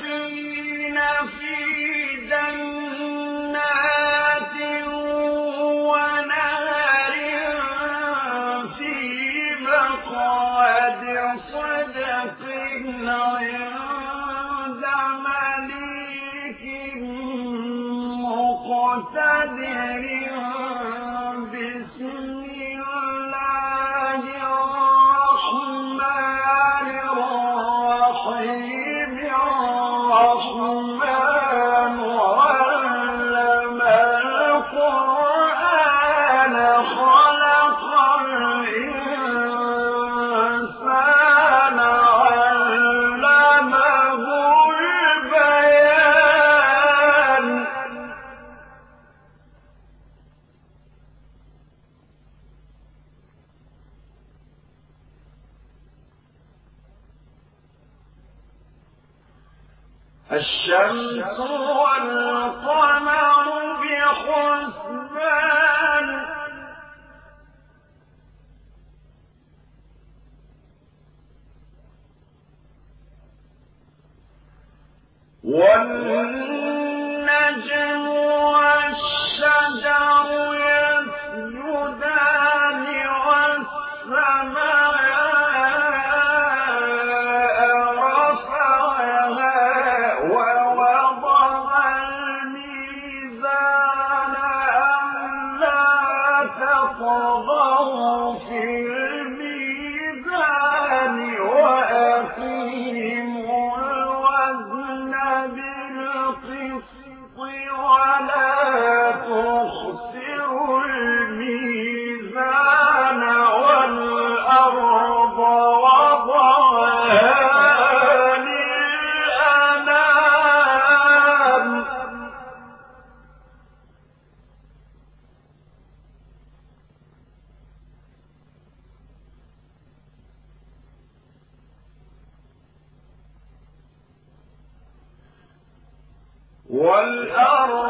السيئة والأرض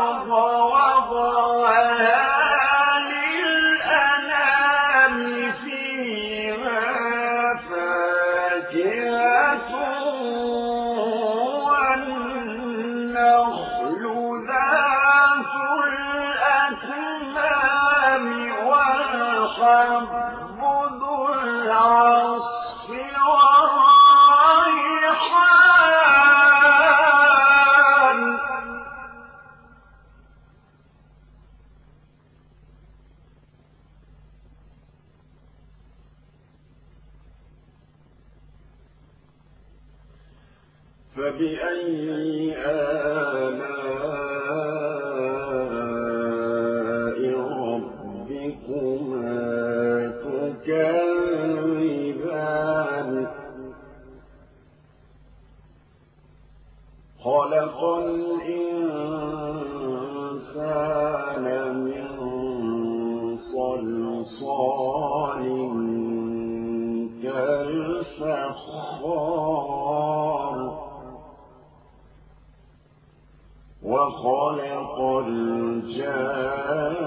فبأي آلاء خلق الجان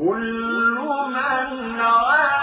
كل من عليها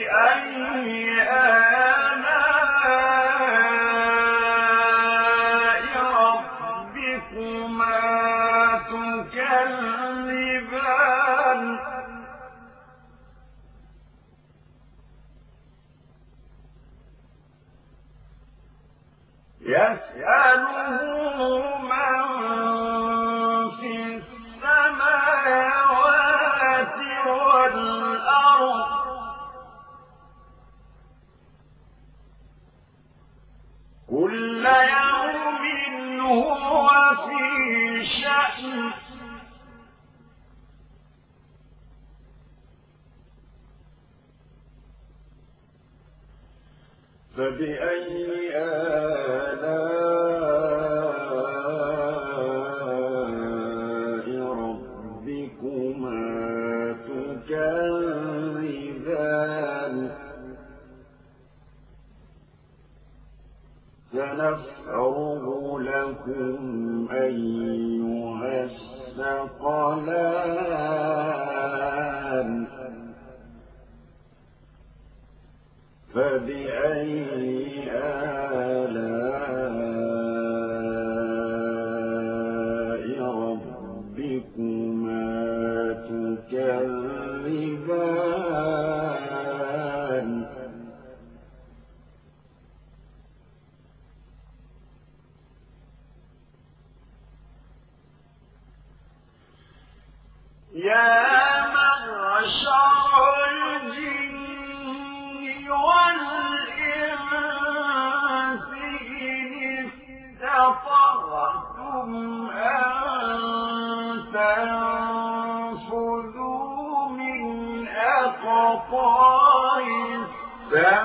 فبأي فبأي آلاء يا معشر الجن والإنس إن استطعتم أن تنفذوا من أقطار السماء.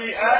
السيئات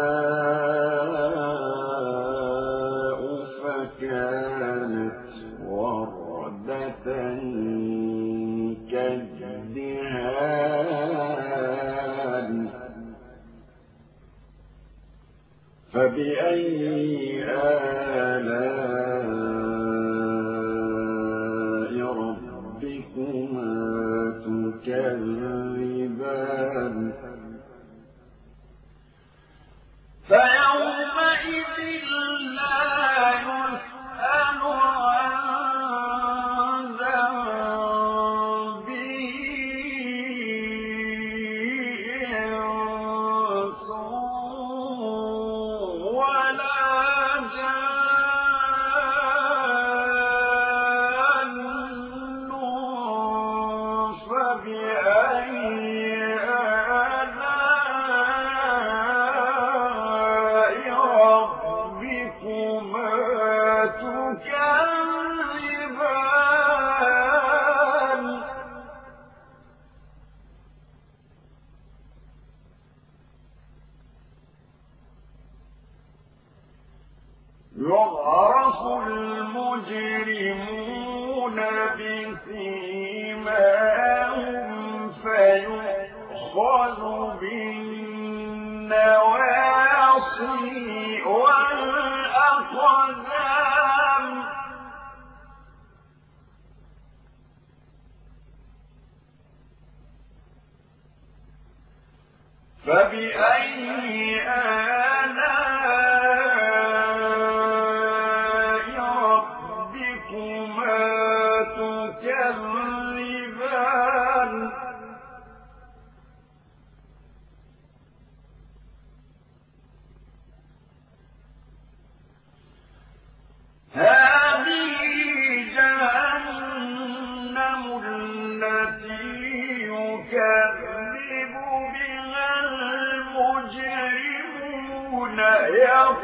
فبأي آلاء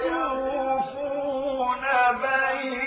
يطوفون بين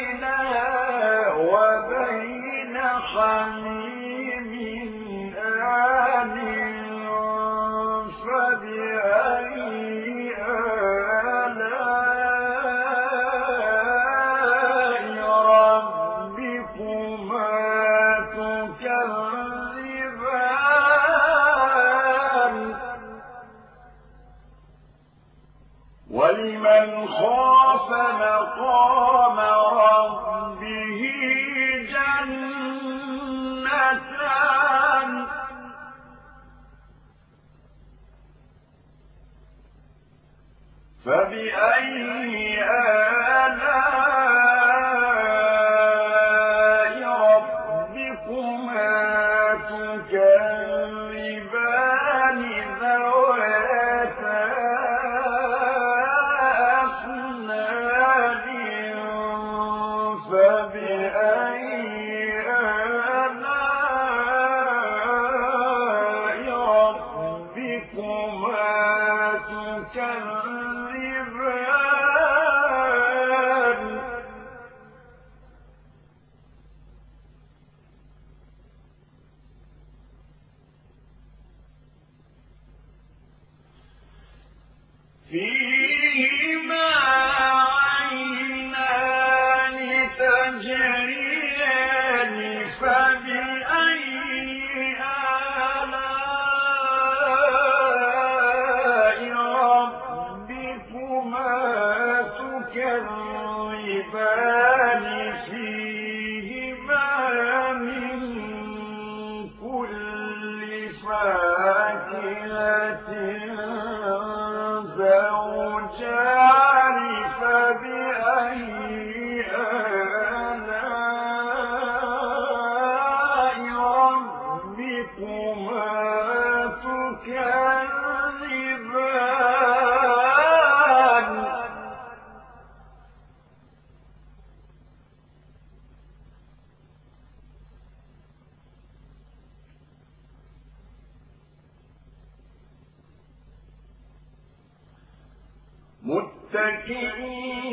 ربكما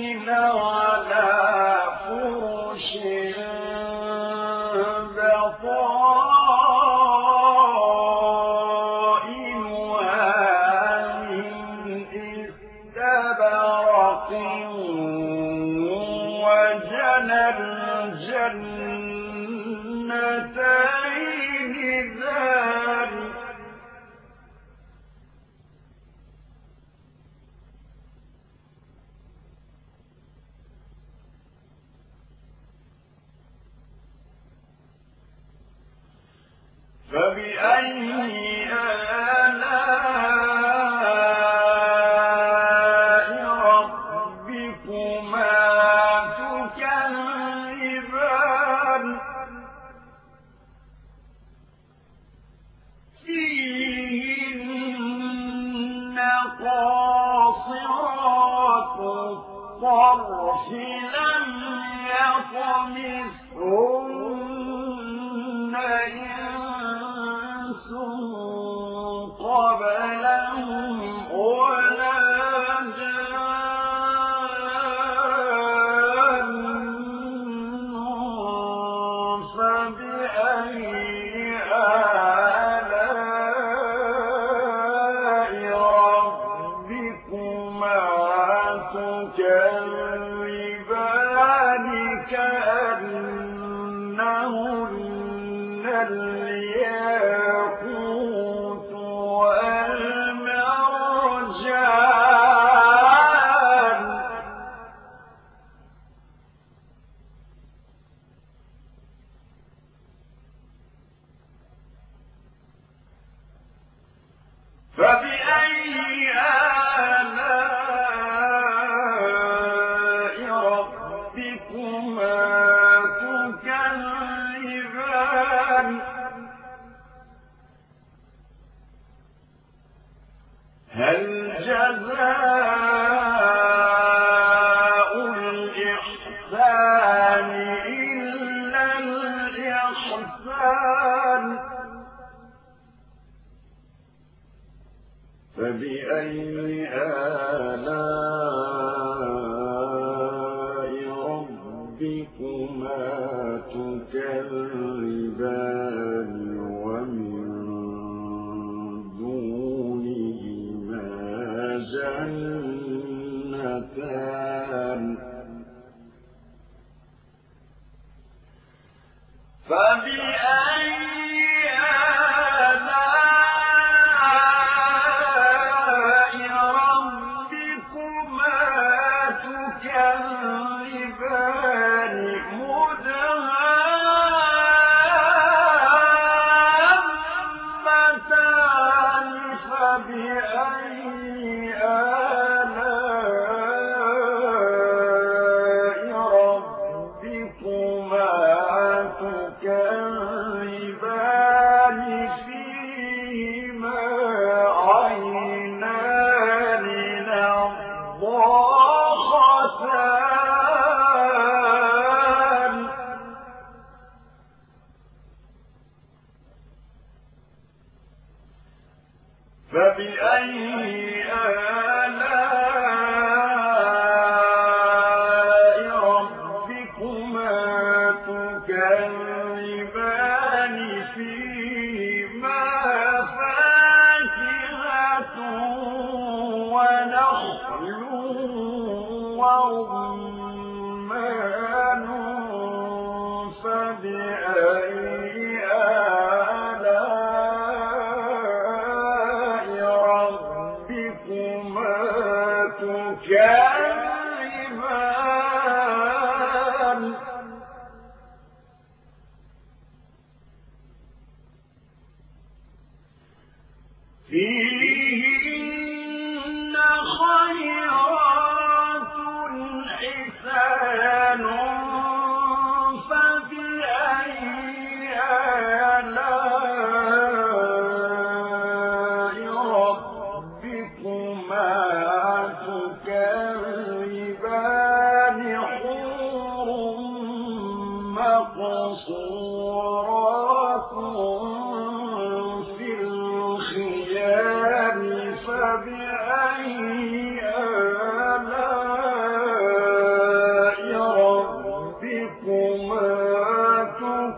تكذبان فبأي بأي في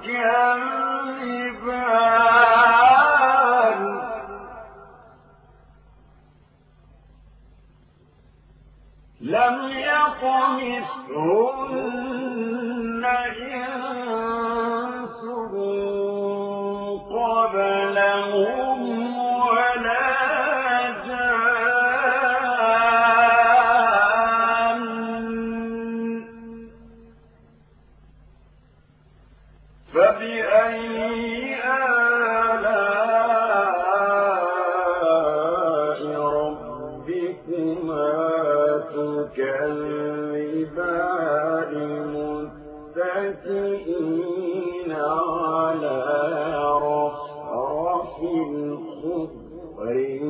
اسم ربك ذي الجلال